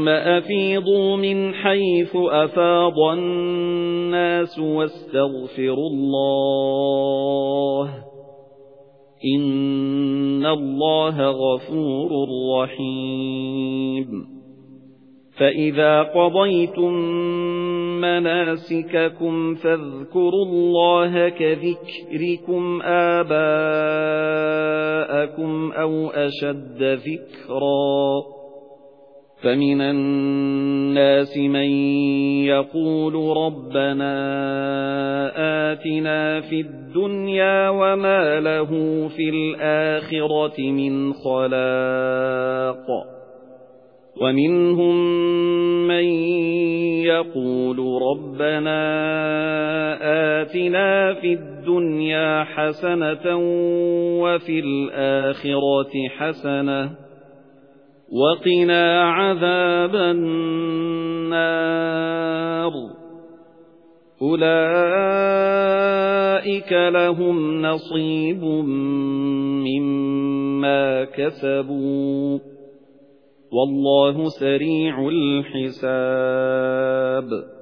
ثُمَّ أَفِيضُوا مِنْ حَيْثُ أَفَاضَ النَّاسُ وَاسْتَغْفِرُوا اللَّهَ إِنَّ اللَّهَ غَفُورٌ رَّحِيمٌ. فَإِذَا قَضَيْتُم مَّنَاسِكَكُمْ فَاذْكُرُوا اللَّهَ كَذِكْرِكُمْ آبَاءَكُمْ أَوْ أَشَدَّ ذِكْرًا. فَمِنَ النَّاسِ مَن يَقُولُ رَبَّنَا آتِنَا فِي الدُّنْيَا وَمَا لَهُ فِي الْآخِرَةِ مِنْ خَلَاقٍ وَمِنْهُم مَّن يَقُولُ رَبَّنَا آتِنَا فِي الدُّنْيَا حَسَنَةً وَفِي الْآخِرَةِ حَسَنَةً وَقِنَا عَذَابَ النَّارِ. أُولَئِكَ لَهُمْ نَصِيبٌ مِّمَّا كَسَبُوا. وَاللَّهُ سَرِيعُ الْحِسَابِ.